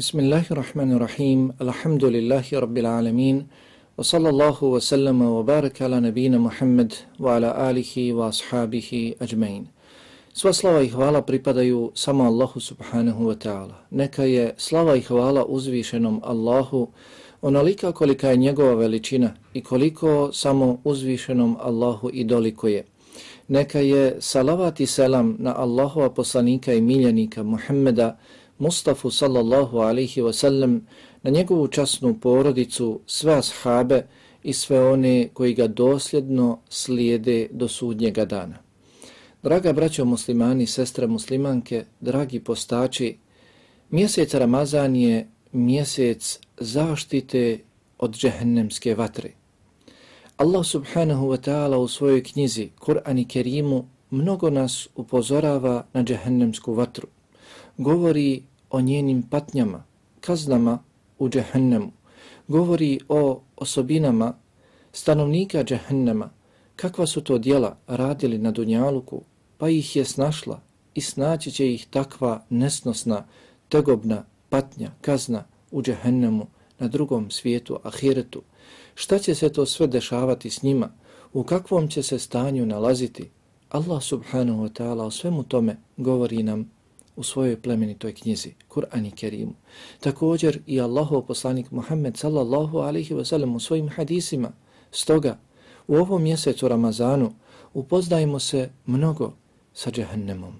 Bismillahirrahmanirrahim. Alhamdulillahi rabbil alamin. Wa sallallahu wa sallama wa baraka ala nabina Muhammad wa ala alihi wa ashabihi ajmain. Sva slava i hvala pripadaju samo Allahu subhanahu wa ta'ala. Neka je slava i hvala uzvišenom Allahu onolika kolika je njegova veličina i koliko samo uzvišenom Allahu i doliko je. Neka je salavat i selam na Allahova poslanika i miljenika Muhammeda Mustafa sallallahu alaihi wa sallam na njegovu časnu porodicu, sve ashabe i sve one koji ga dosljedno slijede do sudnjega dana. Draga braćo muslimani, sestre muslimanke, dragi postači, mjesec Ramazan je mjesec zaštite od džehennemske vatre. Allah subhanahu wa ta'ala u svojoj knjizi Kur'an i Kerimu mnogo nas upozorava na džehennemsku vatru. Govori o njenim patnjama, kaznama u džehennemu. Govori o osobinama stanovnika džehennema, kakva su to dijela radili na Dunjaluku, pa ih je snašla i snaći će ih takva nesnosna, tegobna patnja, kazna u džehennemu na drugom svijetu, ahiretu. Šta će se to sve dešavati s njima? U kakvom će se stanju nalaziti? Allah subhanahu wa ta'ala o svemu tome govori nam u svojoj plemenitoj knjizi, Kur'an i Kerimu. Također i Allahov poslanik Muhammed sallallahu alaihi wa sallam u svojim hadisima. Stoga, u ovom mjesecu Ramazanu upoznajmo se mnogo sa džehennemom.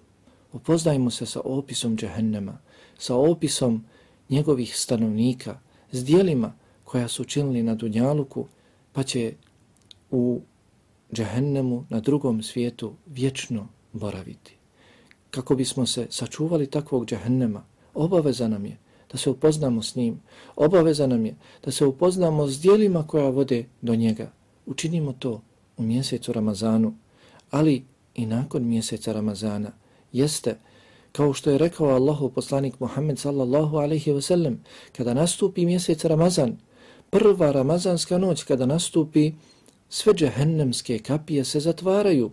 Upoznajmo se sa opisom džehennema, sa opisom njegovih stanovnika, s dijelima koja su činili na Dunjaluku, pa će u džehennemu na drugom svijetu vječno boraviti kako bismo se sačuvali takvog džahennema, obaveza nam je da se upoznamo s njim, obaveza nam je da se upoznamo s dijelima koja vode do njega. Učinimo to u mjesecu Ramazanu, ali i nakon mjeseca Ramazana. Jeste, kao što je rekao Allahu poslanik Muhammed sallallahu alaihi ve sellem, kada nastupi mjesec Ramazan, prva Ramazanska noć kada nastupi, sve džahennemske kapije se zatvaraju,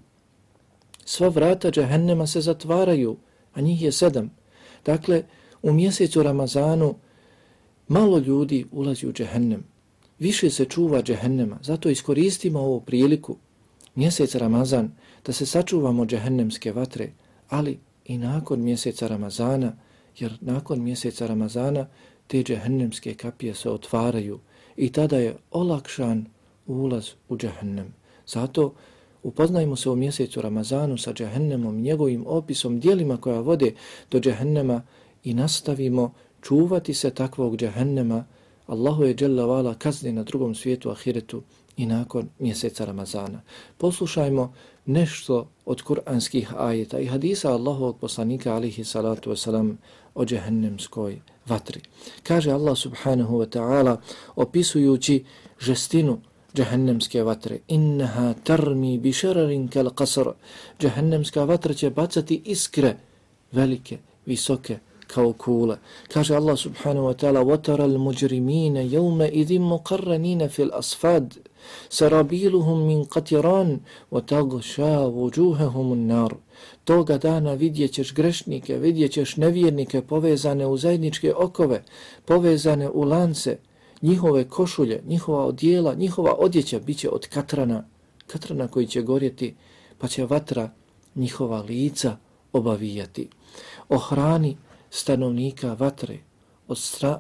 sva vrata džahennema se zatvaraju, a njih je sedam. Dakle, u mjesecu Ramazanu malo ljudi ulazi u džahennem. Više se čuva džahennema, zato iskoristimo ovu priliku, mjesec Ramazan, da se sačuvamo džahennemske vatre, ali i nakon mjeseca Ramazana, jer nakon mjeseca Ramazana te džahennemske kapije se otvaraju i tada je olakšan ulaz u džahennem. Zato Upoznajmo se u mjesecu Ramazanu sa džahennemom, njegovim opisom, dijelima koja vode do džahennema i nastavimo čuvati se takvog džahennema. Allahu je dželle vala kazni na drugom svijetu ahiretu i nakon mjeseca Ramazana. Poslušajmo nešto od kuranskih ajeta i hadisa Allahovog poslanika alihi salatu wasalam o džahennemskoj vatri. Kaže Allah subhanahu wa ta'ala opisujući žestinu džahennemske vatre. Innaha tarmi bi šararin kal qasr. Džahennemska vatra će bacati iskre velike, visoke, kao kule. Kaže Allah subhanahu wa ta'ala وَتَرَ الْمُجْرِمِينَ يَوْمَ إِذِمْ مُقَرَّنِينَ فِي الْأَصْفَادِ سَرَبِيلُهُمْ مِنْ قَتِرَانِ وَتَغْشَا وُجُوهَهُمُ النَّارُ Toga dana vidjet ćeš grešnike, vidjet ćeš nevjernike povezane u zajedničke okove, povezane u lance, njihove košulje, njihova odjela, njihova odjeća biće od katrana, katrana koji će gorjeti, pa će vatra njihova lica obavijati. Ohrani stanovnika vatre,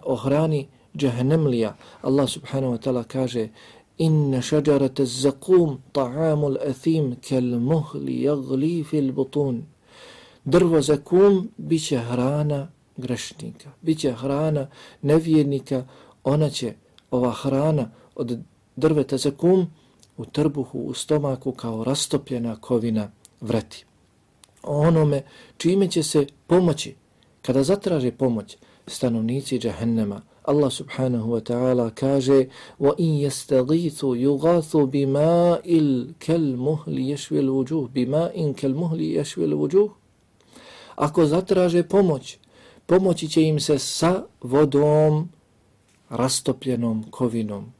ohrani džahnemlija. Allah subhanahu wa ta'ala kaže Inna šađarata zakum ta'amul athim kel muhli jagli fil butun. Drvo zakum biće hrana grešnika, biće hrana nevjernika, ona će ova hrana od drveta za kum u trbuhu, u stomaku kao rastopljena kovina vrati. Onome čime će se pomoći, kada zatraže pomoć stanovnici džahennema, Allah subhanahu wa ta'ala kaže وَإِنْ يَسْتَغِيثُ يُغَاثُ بِمَا إِلْ كَالْمُهْلِ يَشْوِ الْوُجُوهِ بِمَا إِنْ كَالْمُهْلِ يَشْوِ الْوُجُوهِ Ako zatraže pomoć, pomoći će im se sa vodom rastopljenom kovinom,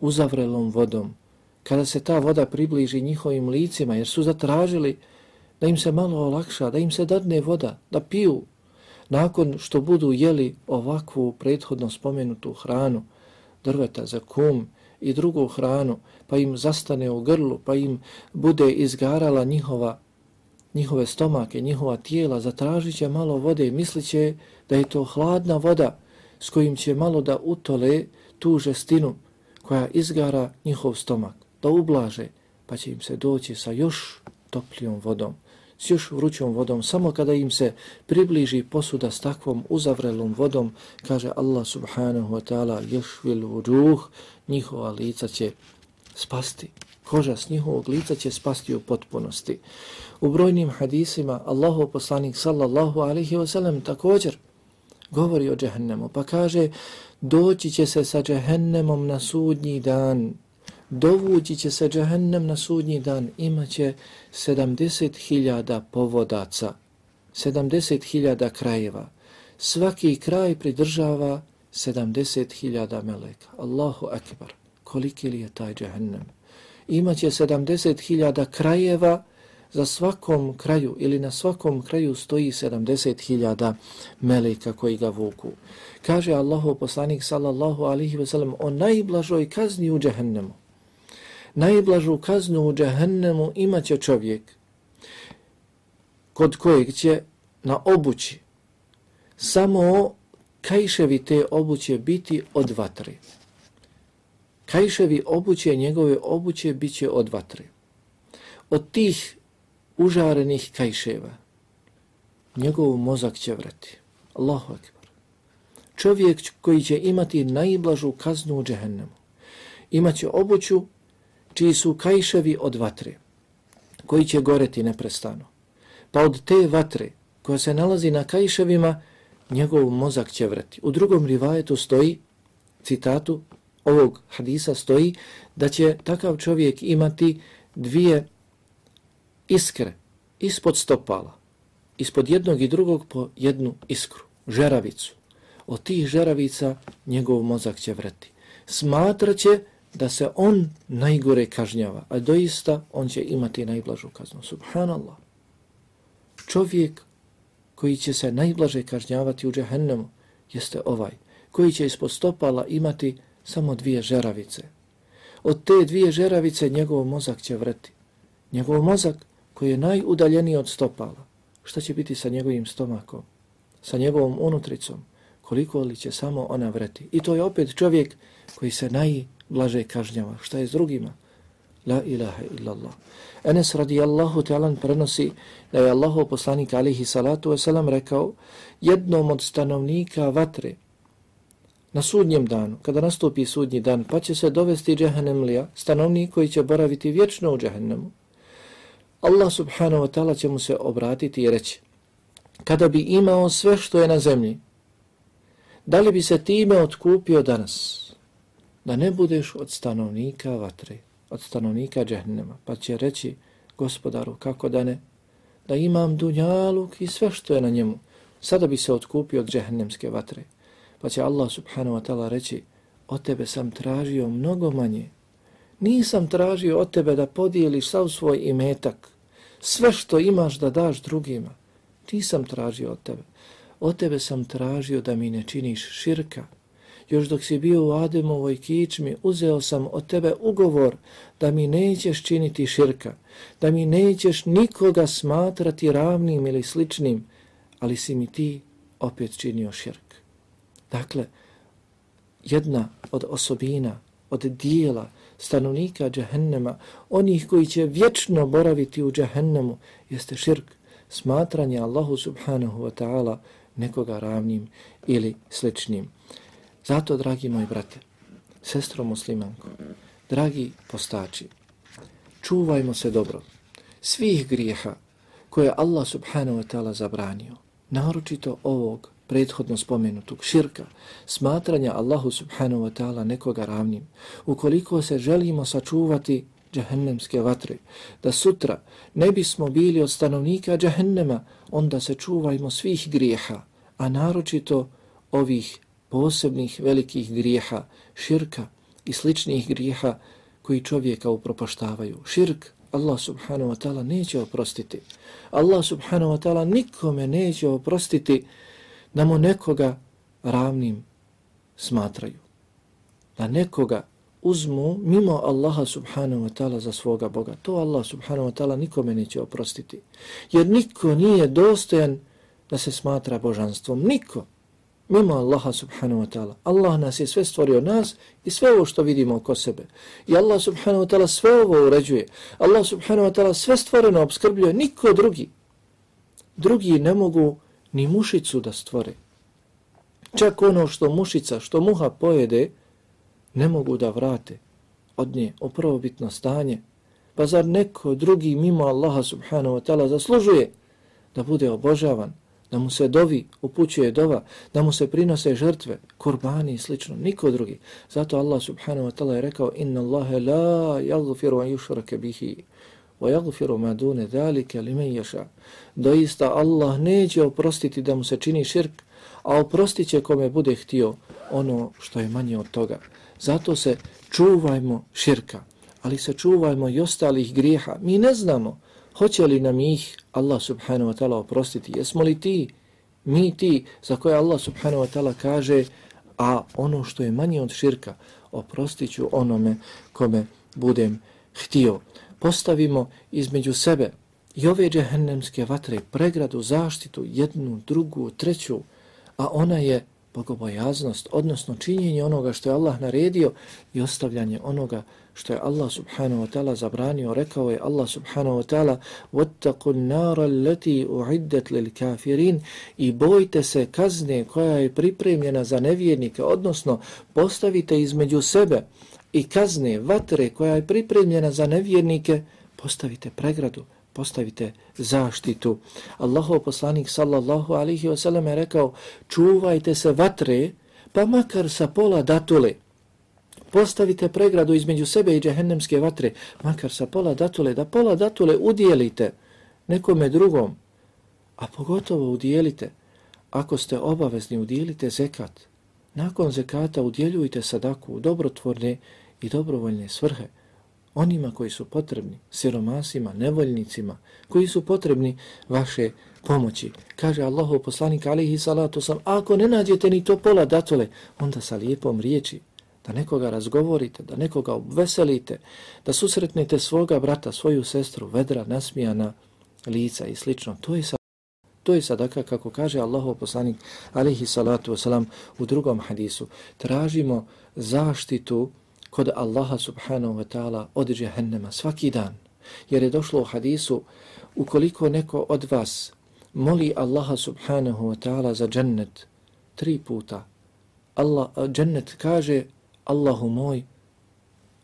uzavrelom vodom, kada se ta voda približi njihovim licima, jer su zatražili da im se malo olakša, da im se dadne voda, da piju, nakon što budu jeli ovakvu prethodno spomenutu hranu, drveta za kum i drugu hranu, pa im zastane u grlu, pa im bude izgarala njihova, njihove stomake, njihova tijela, zatražit će malo vode i mislit će da je to hladna voda s kojim će malo da utole tu žestinu koja izgara njihov stomak, da ublaže, pa će im se doći sa još toplijom vodom, s još vrućom vodom, samo kada im se približi posuda s takvom uzavrelom vodom, kaže Allah subhanahu wa ta'ala, još vil vuđuh, njihova lica će spasti. Koža s njihovog lica će spasti u potpunosti. U brojnim hadisima Allahu poslanik sallallahu alaihi wa sallam također govori o džehennemu, pa kaže doći će se sa džehennemom na sudnji dan, dovući će se džehennem na sudnji dan, imaće 70.000 povodaca, 70.000 krajeva. Svaki kraj pridržava 70.000 meleka. Allahu akbar, koliki li je taj džehennem? Imaće 70.000 krajeva, za svakom kraju ili na svakom kraju stoji 70.000 meleka koji ga vuku. Kaže Allahu poslanik sallallahu alihi wasallam o najblažoj kazni u džahennemu. Najblažu kaznu u džahennemu imaće čovjek kod kojeg će na obući samo kajševi te obuće biti od vatre. Kajševi obuće, njegove obuće, bit će od vatre. Od tih užarenih kajševa. Njegov mozak će vrati. Allahu akbar. Čovjek koji će imati najblažu kaznu u džehennemu. Imaće obuću čiji su kajševi od vatre, koji će goreti neprestano. Pa od te vatre koja se nalazi na kajševima, njegov mozak će vrati. U drugom rivajetu stoji, citatu ovog hadisa stoji, da će takav čovjek imati dvije iskre ispod stopala, ispod jednog i drugog po jednu iskru, žeravicu. Od tih žeravica njegov mozak će vreti. Smatraće da se on najgore kažnjava, a doista on će imati najblažu kaznu. Subhanallah. Čovjek koji će se najblaže kažnjavati u džehennemu jeste ovaj, koji će ispod stopala imati samo dvije žeravice. Od te dvije žeravice njegov mozak će vreti. Njegov mozak koji je najudaljeniji od stopala, šta će biti sa njegovim stomakom, sa njegovom unutricom, koliko li će samo ona vreti. I to je opet čovjek koji se najblaže kažnjava. Šta je s drugima? La ilaha illallah. Enes radijallahu ta'alan prenosi da je Allahu poslanik alihi salatu wasalam rekao jednom od stanovnika vatre na sudnjem danu, kada nastupi sudnji dan, pa će se dovesti džahennemlija, stanovnik koji će boraviti vječno u džahennemu. Allah subhanahu wa ta'ala će mu se obratiti i reći kada bi imao sve što je na zemlji, da li bi se time otkupio danas? Da ne budeš od stanovnika vatre, od stanovnika džehnema, pa će reći gospodaru kako da ne, da imam dunjaluk i sve što je na njemu, sada bi se otkupio od džehnemske vatre. Pa će Allah subhanahu wa ta'ala reći, od tebe sam tražio mnogo manje, nisam tražio od tebe da podijeliš sav svoj imetak, sve što imaš da daš drugima. Nisam tražio od tebe. Od tebe sam tražio da mi ne činiš širka. Još dok si bio u Ademovoj kičmi, uzeo sam od tebe ugovor da mi nećeš činiti širka, da mi nećeš nikoga smatrati ravnim ili sličnim, ali si mi ti opet činio širk. Dakle, jedna od osobina, od dijela, stanovnika džahennema, onih koji će vječno boraviti u džahennemu, jeste širk, smatranje Allahu subhanahu wa ta'ala nekoga ravnim ili sličnim. Zato, dragi moji brate, sestro muslimanko, dragi postači, čuvajmo se dobro svih grijeha koje Allah subhanahu wa ta'ala zabranio, naročito ovog prethodno spomenutog širka, smatranja Allahu subhanahu wa ta'ala nekoga ravnim, ukoliko se želimo sačuvati džahennemske vatre, da sutra ne bismo bili od stanovnika džahennema, onda se čuvajmo svih grijeha, a naročito ovih posebnih velikih grijeha, širka i sličnih grijeha koji čovjeka upropaštavaju. Širk Allah subhanahu wa ta'ala neće oprostiti. Allah subhanahu wa ta'ala nikome neće oprostiti da mu nekoga ravnim smatraju. Da nekoga uzmu mimo Allaha subhanahu wa ta'ala za svoga Boga. To Allah subhanahu wa ta'ala nikome neće oprostiti. Jer niko nije dostojan da se smatra božanstvom. Niko. Mimo Allaha subhanahu wa ta'ala. Allah nas je sve stvorio nas i sve ovo što vidimo oko sebe. I Allah subhanahu wa ta'ala sve ovo uređuje. Allah subhanahu wa ta'ala sve stvoreno obskrbljuje. Niko drugi. Drugi ne mogu ni mušicu da stvore. Čak ono što mušica, što muha pojede, ne mogu da vrate od nje u prvobitno stanje. Pa zar neko drugi mimo Allaha subhanahu wa ta'ala zaslužuje da bude obožavan, da mu se dovi, upućuje dova, da mu se prinose žrtve, kurbani i slično, niko drugi. Zato Allah subhanahu wa ta'ala je rekao inna Allahe la yagfiru an yushrake bihi وَيَغْفِرُ مَا دُونَ ذَلِكَ لِمَنْ li. Doista Allah neće oprostiti da mu se čini širk, a oprostit će kome bude htio ono što je manje od toga. Zato se čuvajmo širka, ali se čuvajmo i ostalih grijeha. Mi ne znamo hoće li nam ih Allah subhanahu wa ta'ala oprostiti. Jesmo li ti, mi ti, za koje Allah subhanahu wa ta'ala kaže, a ono što je manje od širka, oprostit ću onome kome budem htio Postavimo između sebe i ove džehennemske vatre pregradu, zaštitu, jednu, drugu, treću, a ona je bogobojaznost, odnosno činjenje onoga što je Allah naredio i ostavljanje onoga što je Allah subhanahu wa ta'ala zabranio. Rekao je Allah subhanahu wa ta'ala وَاتَّقُوا النَّارَ الَّتِي أُعِدَّتْ لِلْكَافِرِينَ I bojte se kazne koja je pripremljena za nevjernike, odnosno postavite između sebe i kazne vatre koja je pripremljena za nevjernike, postavite pregradu, postavite zaštitu. Allahov poslanik sallallahu alihi wasallam je rekao čuvajte se vatre pa makar sa pola datule. Postavite pregradu između sebe i džehennemske vatre makar sa pola datule da pola datule udjelite nekome drugom a pogotovo udjelite ako ste obavezni udjelite zekat. Nakon zekata udjeljujte sadaku u dobrotvorne i dobrovoljne svrhe onima koji su potrebni, siromasima, nevoljnicima, koji su potrebni vaše pomoći. Kaže Allahu poslanik alihi salatu sam, ako ne nađete ni to pola datole, onda sa lijepom riječi, da nekoga razgovorite, da nekoga obveselite, da susretnete svoga brata, svoju sestru, vedra, nasmijana lica i slično. To je To je sadaka, kako kaže Allahov poslanik, alihi salatu wasalam, u drugom hadisu. Tražimo zaštitu kod Allaha subhanahu wa ta'ala od džehennema svaki dan. Jer je došlo u hadisu, ukoliko neko od vas moli Allaha subhanahu wa ta'ala za džennet tri puta, Allah, džennet kaže, Allahu moj,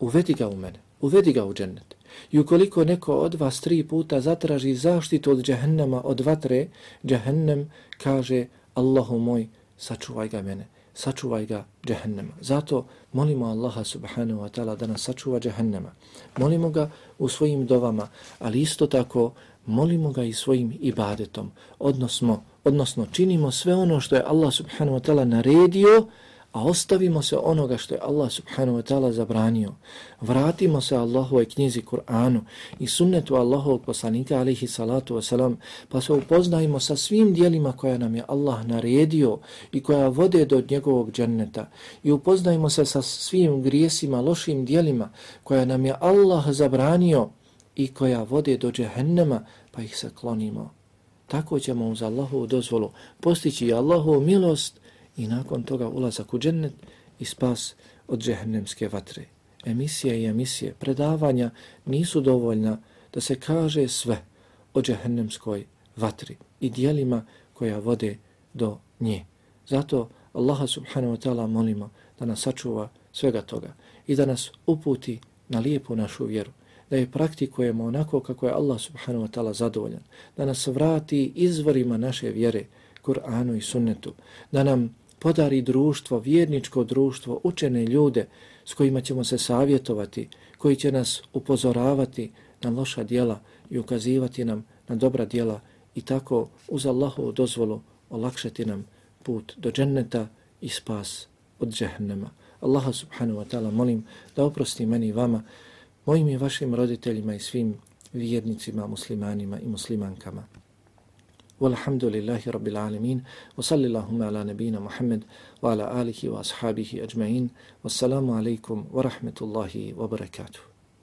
uvedi ga u mene, uvedi ga u džennet. I ukoliko neko od vas tri puta zatraži zaštitu od džehennema, od vatre, džehennem kaže, Allahu moj, sačuvaj ga mene sačuvaj ga džehennema. Zato molimo Allaha subhanahu wa ta'ala da nas sačuva džehennema. Molimo ga u svojim dovama, ali isto tako molimo ga i svojim ibadetom. Odnosno, odnosno činimo sve ono što je Allah subhanahu wa ta'ala naredio, a ostavimo se onoga što je Allah subhanahu wa ta'ala zabranio. Vratimo se Allahove knjizi Kur'anu i sunnetu Allahovog poslanika alihi salatu wasalam, pa se upoznajmo sa svim dijelima koja nam je Allah naredio i koja vode do njegovog dženneta i upoznajmo se sa svim grijesima, lošim dijelima koja nam je Allah zabranio i koja vode do džehennema, pa ih se klonimo. Tako ćemo uz Allahovu dozvolu postići Allahovu milost i nakon toga ulazak u džennet i spas od džehennemske vatre. Emisije i emisije predavanja nisu dovoljna da se kaže sve o džehennemskoj vatri i dijelima koja vode do nje. Zato Allaha subhanahu wa ta'ala molimo da nas sačuva svega toga i da nas uputi na lijepu našu vjeru, da je praktikujemo onako kako je Allah subhanahu wa ta'ala zadovoljan, da nas vrati izvorima naše vjere, Kur'anu i sunnetu, da nam podari društvo, vjerničko društvo, učene ljude s kojima ćemo se savjetovati, koji će nas upozoravati na loša dijela i ukazivati nam na dobra dijela i tako uz Allahovu dozvolu olakšati nam put do dženneta i spas od džehennema. Allaha subhanahu wa ta'ala molim da oprosti meni i vama, mojim i vašim roditeljima i svim vjernicima, muslimanima i muslimankama. Walhamdulillahi rabbil رب Wa sallallahu ala nabina نبينا wa ala alihi wa ashabihi ajma'in. Wassalamu alaikum wa rahmetullahi wa barakatuh.